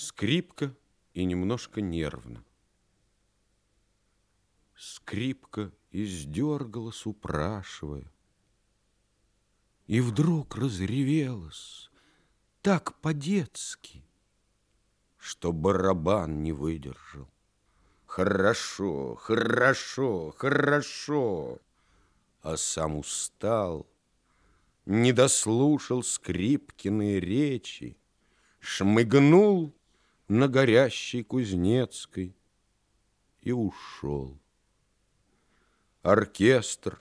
Скрипка и немножко нервно. Скрипка издергалась, упрашивая. И вдруг разревелась так по-детски, что барабан не выдержал. Хорошо, хорошо, хорошо. А сам устал, не дослушал скрипкиные речи, шмыгнул на горящей Кузнецкой и ушел. Оркестр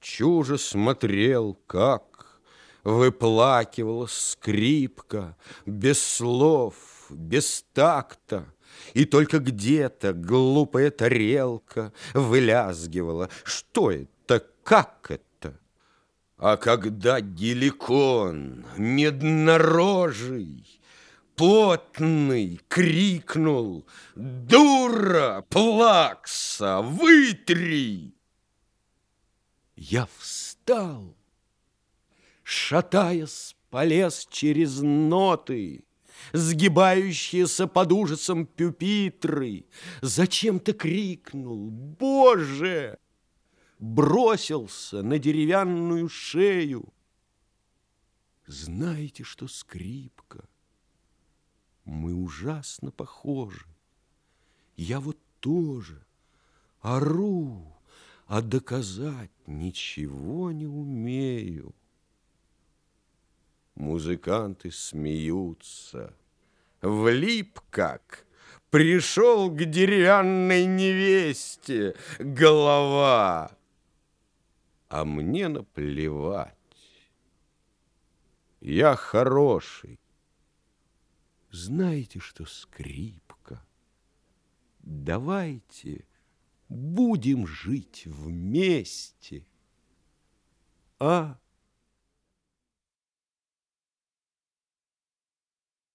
чуже смотрел, как выплакивала скрипка, без слов, без такта, и только где-то глупая тарелка вылязгивала. Что это? Как это? А когда геликон меднорожий потный крикнул «Дура, плакса, вытри!» Я встал, шатаясь, полез через ноты, Сгибающиеся под ужасом пюпитры. Зачем ты крикнул «Боже!» Бросился на деревянную шею. Знаете, что скрипка — мы ужасно похожи. Я вот тоже ору, а доказать ничего не умею. Музыканты смеются. Влип как, пришел к деревянной невесте голова. А мне наплевать. Я хороший, знаете, что скрипка? Давайте будем жить вместе. А